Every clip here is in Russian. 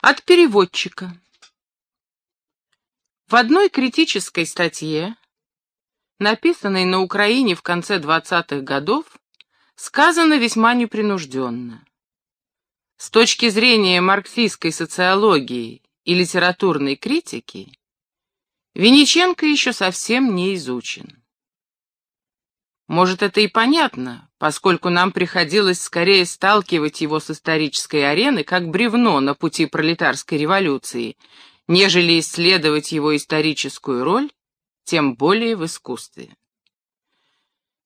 От переводчика. В одной критической статье, написанной на Украине в конце 20-х годов, сказано весьма непринужденно. С точки зрения марксистской социологии и литературной критики, Винниченко еще совсем не изучен. Может, это и понятно, поскольку нам приходилось скорее сталкивать его с исторической арены, как бревно на пути пролетарской революции, нежели исследовать его историческую роль, тем более в искусстве.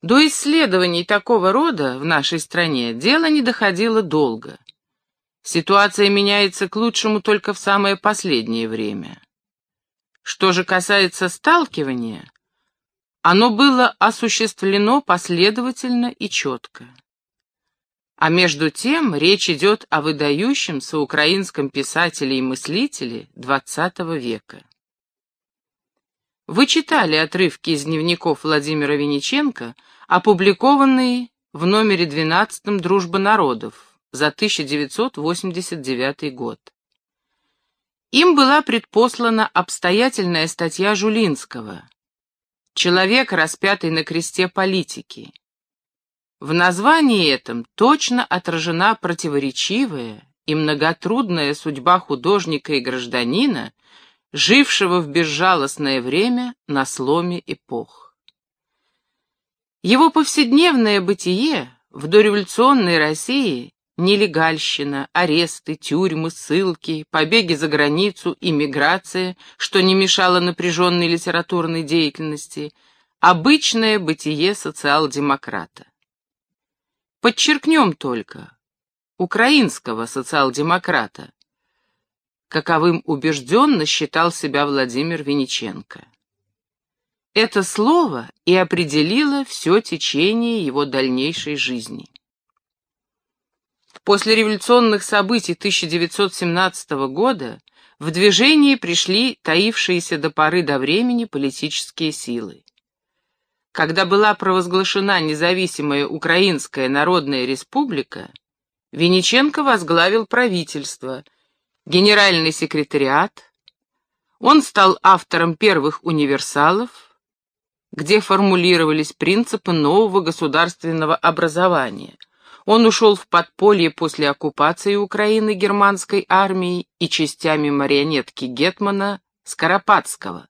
До исследований такого рода в нашей стране дело не доходило долго. Ситуация меняется к лучшему только в самое последнее время. Что же касается сталкивания, оно было осуществлено последовательно и четко. А между тем речь идет о выдающемся украинском писателе и мыслителе XX века. Вы читали отрывки из дневников Владимира Винниченко, опубликованные в номере 12 «Дружба народов» за 1989 год. Им была предпослана обстоятельная статья Жулинского Человек, распятый на кресте политики. В названии этом точно отражена противоречивая и многотрудная судьба художника и гражданина, жившего в безжалостное время на сломе эпох. Его повседневное бытие в дореволюционной России Нелегальщина, аресты, тюрьмы, ссылки, побеги за границу, иммиграция, что не мешало напряженной литературной деятельности, обычное бытие социал-демократа. Подчеркнем только, украинского социал-демократа, каковым убежденно считал себя Владимир Винниченко. Это слово и определило все течение его дальнейшей жизни. После революционных событий 1917 года в движение пришли таившиеся до поры до времени политические силы. Когда была провозглашена независимая Украинская Народная Республика, Вениченко возглавил правительство, генеральный секретариат, он стал автором первых универсалов, где формулировались принципы нового государственного образования – он ушел в подполье после оккупации Украины германской армией и частями марионетки Гетмана Скоропадского.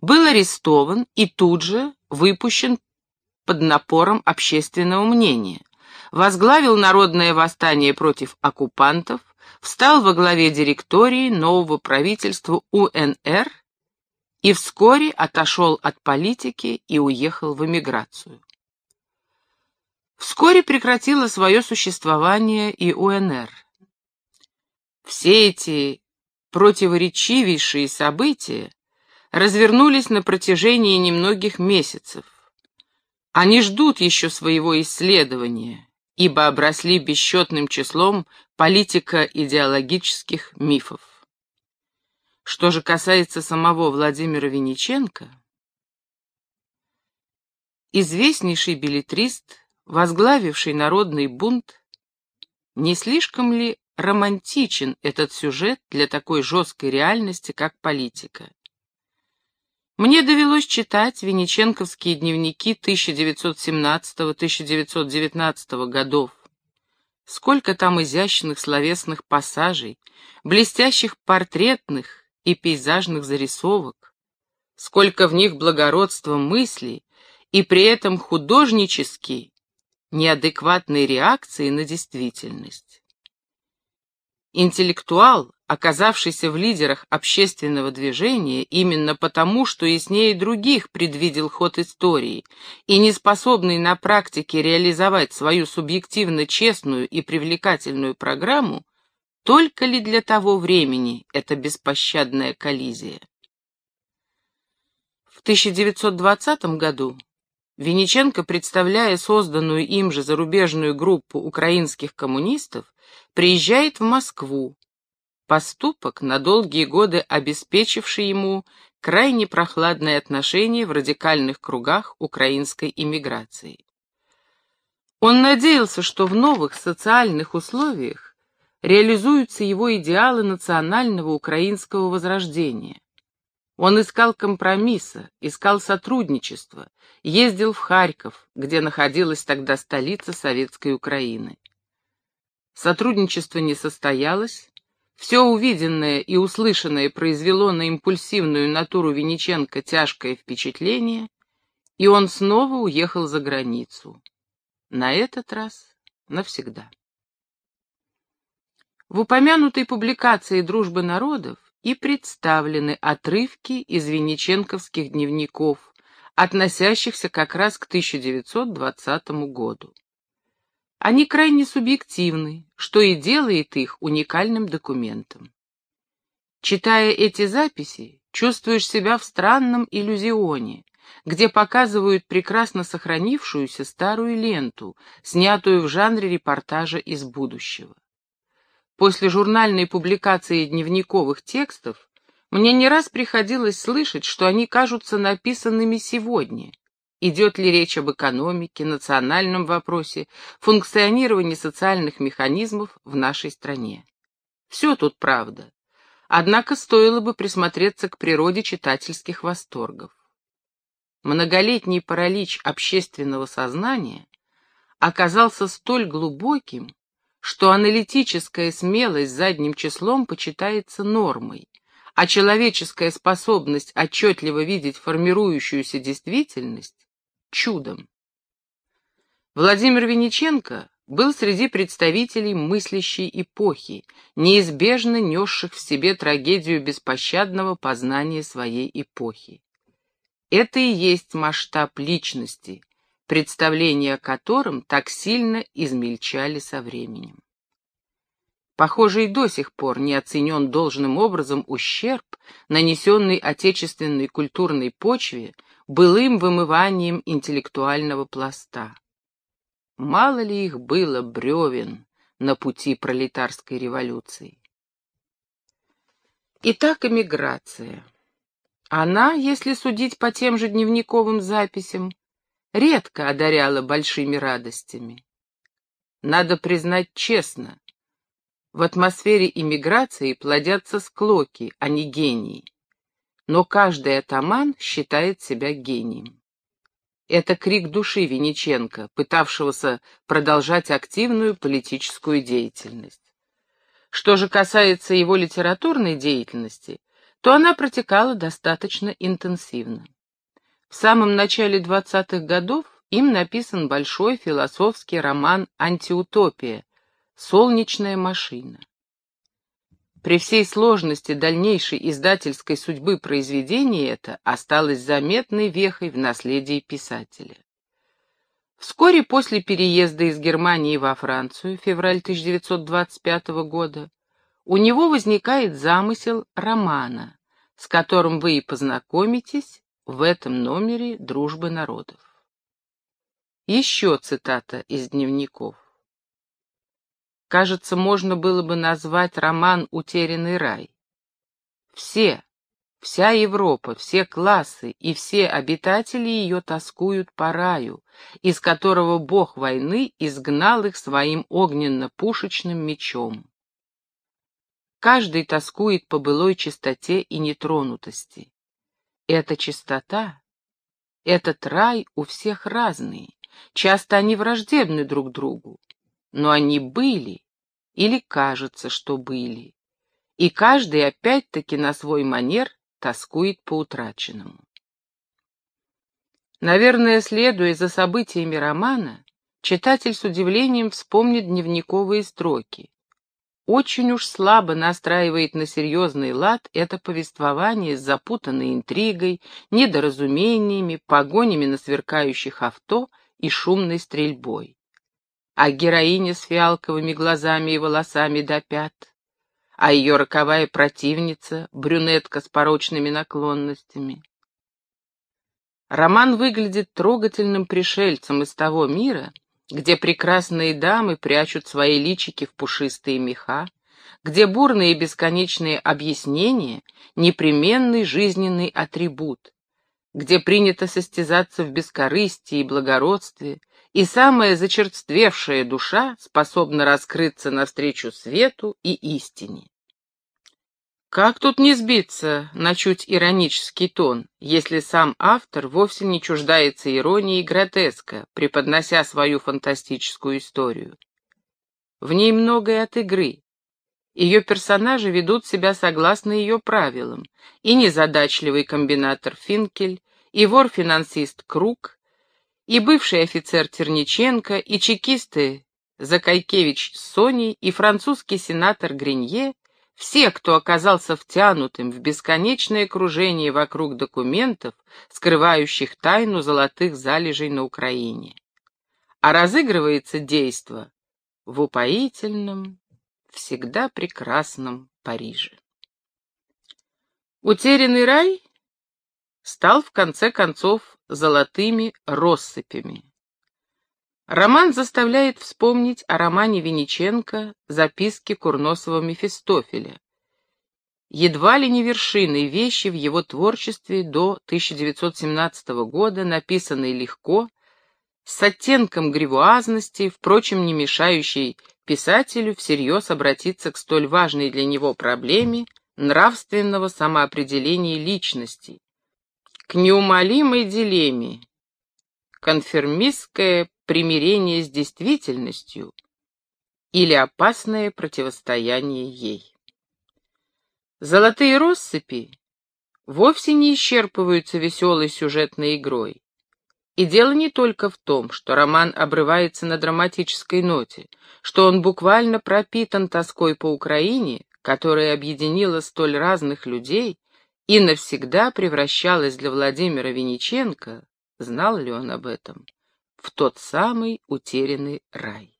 Был арестован и тут же выпущен под напором общественного мнения. Возглавил народное восстание против оккупантов, встал во главе директории нового правительства УНР и вскоре отошел от политики и уехал в эмиграцию. Вскоре прекратила свое существование и УНР. Все эти противоречивейшие события развернулись на протяжении немногих месяцев. Они ждут еще своего исследования, ибо обросли бесчетным числом политико-идеологических мифов. Что же касается самого Владимира Винниченко, известнейший билетрист возглавивший народный бунт, не слишком ли романтичен этот сюжет для такой жесткой реальности, как политика? Мне довелось читать Венеченковские дневники 1917-1919 годов. Сколько там изящных словесных пассажей, блестящих портретных и пейзажных зарисовок, сколько в них благородства мыслей и при этом художнический неадекватной реакции на действительность. Интеллектуал, оказавшийся в лидерах общественного движения именно потому, что яснее других предвидел ход истории и не способный на практике реализовать свою субъективно честную и привлекательную программу, только ли для того времени эта беспощадная коллизия? В 1920 году Винниченко, представляя созданную им же зарубежную группу украинских коммунистов, приезжает в Москву. Поступок, на долгие годы обеспечивший ему крайне прохладное отношение в радикальных кругах украинской иммиграции. Он надеялся, что в новых социальных условиях реализуются его идеалы национального украинского возрождения. Он искал компромисса, искал сотрудничества, ездил в Харьков, где находилась тогда столица Советской Украины. Сотрудничество не состоялось, все увиденное и услышанное произвело на импульсивную натуру Винниченко тяжкое впечатление, и он снова уехал за границу. На этот раз навсегда. В упомянутой публикации «Дружбы народов» и представлены отрывки из винниченковских дневников, относящихся как раз к 1920 году. Они крайне субъективны, что и делает их уникальным документом. Читая эти записи, чувствуешь себя в странном иллюзионе, где показывают прекрасно сохранившуюся старую ленту, снятую в жанре репортажа из будущего. После журнальной публикации дневниковых текстов мне не раз приходилось слышать, что они кажутся написанными сегодня, Идет ли речь об экономике, национальном вопросе, функционировании социальных механизмов в нашей стране? Все тут правда. Однако стоило бы присмотреться к природе читательских восторгов. Многолетний паралич общественного сознания оказался столь глубоким, что аналитическая смелость задним числом почитается нормой, а человеческая способность отчетливо видеть формирующуюся действительность чудом. Владимир Винниченко был среди представителей мыслящей эпохи, неизбежно несших в себе трагедию беспощадного познания своей эпохи. Это и есть масштаб личности, представления о котором так сильно измельчали со временем. Похоже, и до сих пор не оценен должным образом ущерб, нанесенный отечественной культурной почве былым вымыванием интеллектуального пласта. Мало ли их было бревен на пути пролетарской революции. Итак, эмиграция. Она, если судить по тем же дневниковым записям, редко одаряла большими радостями. Надо признать честно, в атмосфере иммиграции плодятся склоки, а не гении но каждый атаман считает себя гением. Это крик души Винниченко, пытавшегося продолжать активную политическую деятельность. Что же касается его литературной деятельности, то она протекала достаточно интенсивно. В самом начале 20-х годов им написан большой философский роман «Антиутопия. Солнечная машина». При всей сложности дальнейшей издательской судьбы произведения это осталось заметной вехой в наследии писателя. Вскоре после переезда из Германии во Францию, февраль 1925 года, у него возникает замысел романа, с которым вы и познакомитесь в этом номере «Дружбы народов». Еще цитата из дневников. Кажется, можно было бы назвать роман «Утерянный рай». Все, вся Европа, все классы и все обитатели ее тоскуют по раю, из которого бог войны изгнал их своим огненно-пушечным мечом. Каждый тоскует по былой чистоте и нетронутости. Эта чистота, этот рай у всех разные, часто они враждебны друг другу но они были, или кажется, что были, и каждый опять-таки на свой манер тоскует по утраченному. Наверное, следуя за событиями романа, читатель с удивлением вспомнит дневниковые строки. Очень уж слабо настраивает на серьезный лад это повествование с запутанной интригой, недоразумениями, погонями на сверкающих авто и шумной стрельбой а героиня с фиалковыми глазами и волосами до пят, а ее роковая противница, брюнетка с порочными наклонностями. Роман выглядит трогательным пришельцем из того мира, где прекрасные дамы прячут свои личики в пушистые меха, где бурные бесконечные объяснения — непременный жизненный атрибут, где принято состязаться в бескорыстии и благородстве, и самая зачерствевшая душа способна раскрыться навстречу свету и истине. Как тут не сбиться на чуть иронический тон, если сам автор вовсе не чуждается иронии и гротеска, преподнося свою фантастическую историю? В ней многое от игры. Ее персонажи ведут себя согласно ее правилам, и незадачливый комбинатор Финкель, и вор-финансист Круг, и бывший офицер Терниченко, и чекисты Закайкевич с Соней, и французский сенатор Гринье — все, кто оказался втянутым в бесконечное кружение вокруг документов, скрывающих тайну золотых залежей на Украине. А разыгрывается действо в упоительном, всегда прекрасном Париже. Утерянный рай стал в конце концов золотыми россыпями. Роман заставляет вспомнить о романе Винниченко «Записки Курносова-Мефистофеля», едва ли не вершиной вещи в его творчестве до 1917 года, написанной легко, с оттенком гривуазности, впрочем, не мешающей писателю всерьез обратиться к столь важной для него проблеме нравственного самоопределения личности, к неумолимой дилемме, конформистское примирение с действительностью или опасное противостояние ей. Золотые россыпи вовсе не исчерпываются веселой сюжетной игрой. И дело не только в том, что роман обрывается на драматической ноте, что он буквально пропитан тоской по Украине, которая объединила столь разных людей и навсегда превращалась для Владимира Винниченко, знал ли он об этом, в тот самый утерянный рай.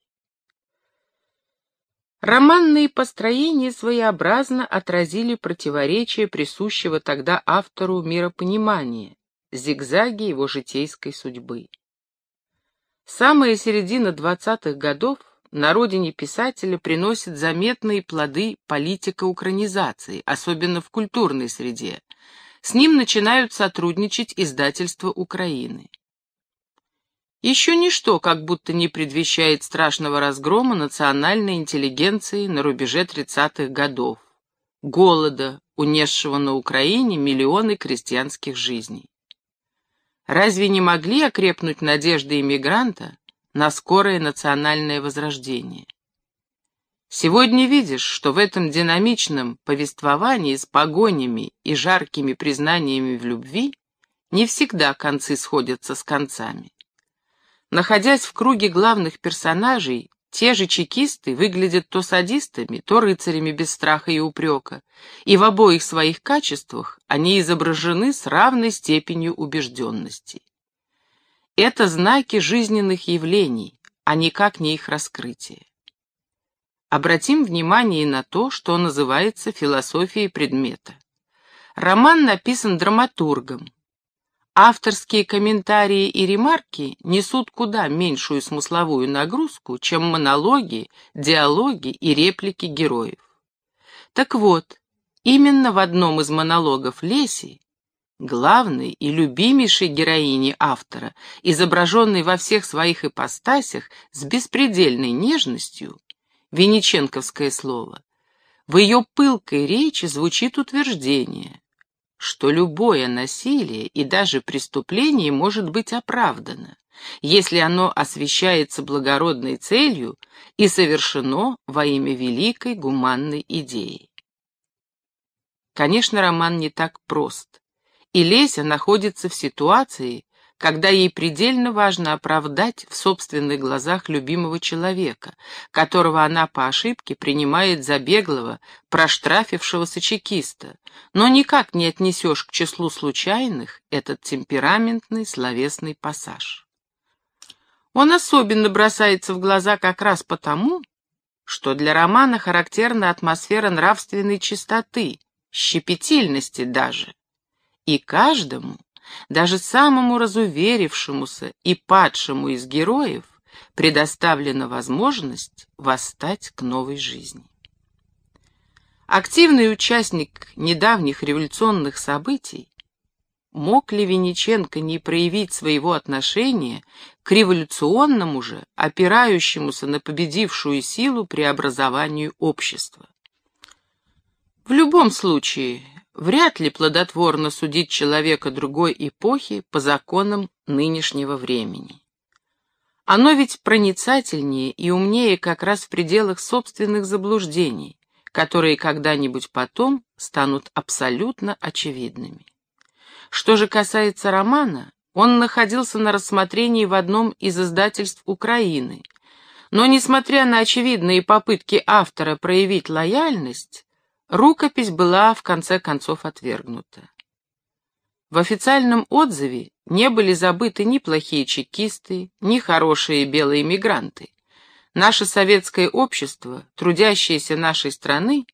Романные построения своеобразно отразили противоречия присущего тогда автору миропонимания, зигзаги его житейской судьбы. Самая середина двадцатых годов на родине писателя приносит заметные плоды политика укранизации, особенно в культурной среде. С ним начинают сотрудничать издательства Украины. Еще ничто как будто не предвещает страшного разгрома национальной интеллигенции на рубеже 30-х годов, голода, унесшего на Украине миллионы крестьянских жизней. Разве не могли окрепнуть надежды иммигранта на скорое национальное возрождение? Сегодня видишь, что в этом динамичном повествовании с погонями и жаркими признаниями в любви не всегда концы сходятся с концами. Находясь в круге главных персонажей, те же чекисты выглядят то садистами, то рыцарями без страха и упрека, и в обоих своих качествах они изображены с равной степенью убежденности. Это знаки жизненных явлений, а никак не их раскрытие. Обратим внимание на то, что называется философией предмета. Роман написан драматургом, Авторские комментарии и ремарки несут куда меньшую смысловую нагрузку, чем монологи, диалоги и реплики героев. Так вот, именно в одном из монологов Леси, главной и любимейшей героини автора, изображенной во всех своих ипостасях с беспредельной нежностью, венеченковское слово, в ее пылкой речи звучит утверждение что любое насилие и даже преступление может быть оправдано, если оно освещается благородной целью и совершено во имя великой гуманной идеи. Конечно, роман не так прост, и Леся находится в ситуации, когда ей предельно важно оправдать в собственных глазах любимого человека, которого она по ошибке принимает за беглого, проштрафившегося чекиста, но никак не отнесешь к числу случайных этот темпераментный словесный пассаж. Он особенно бросается в глаза как раз потому, что для романа характерна атмосфера нравственной чистоты, щепетильности даже. И каждому, даже самому разуверившемуся и падшему из героев предоставлена возможность восстать к новой жизни. Активный участник недавних революционных событий, мог ли Винниченко не проявить своего отношения к революционному же, опирающемуся на победившую силу преобразованию общества. В любом случае, вряд ли плодотворно судить человека другой эпохи по законам нынешнего времени. Оно ведь проницательнее и умнее как раз в пределах собственных заблуждений, которые когда-нибудь потом станут абсолютно очевидными. Что же касается романа, он находился на рассмотрении в одном из издательств Украины, но, несмотря на очевидные попытки автора проявить лояльность, рукопись была в конце концов отвергнута. В официальном отзыве не были забыты ни плохие чекисты, ни хорошие белые мигранты. Наше советское общество, трудящееся нашей страны,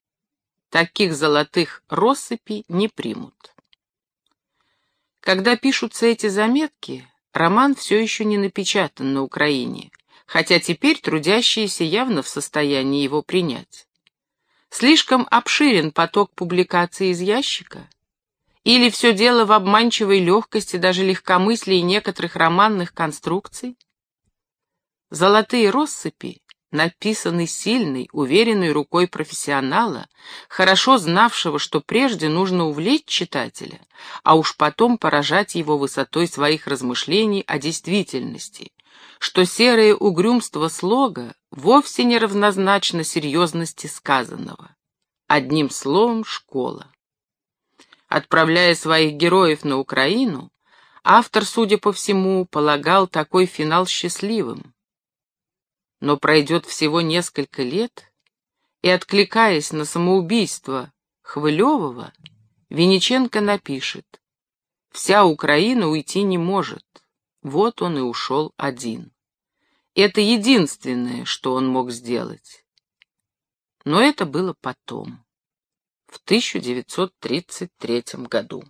таких золотых россыпей не примут. Когда пишутся эти заметки, роман все еще не напечатан на Украине, хотя теперь трудящиеся явно в состоянии его принять. Слишком обширен поток публикаций из ящика? Или все дело в обманчивой легкости, даже легкомыслии некоторых романных конструкций? Золотые россыпи написанный сильной, уверенной рукой профессионала, хорошо знавшего, что прежде нужно увлечь читателя, а уж потом поражать его высотой своих размышлений о действительности, что серое угрюмство слога вовсе не равнозначно серьезности сказанного. Одним словом, школа. Отправляя своих героев на Украину, автор, судя по всему, полагал такой финал счастливым. Но пройдет всего несколько лет, и, откликаясь на самоубийство Хвылевого, Вениченко напишет «Вся Украина уйти не может». Вот он и ушел один. Это единственное, что он мог сделать. Но это было потом, в 1933 году.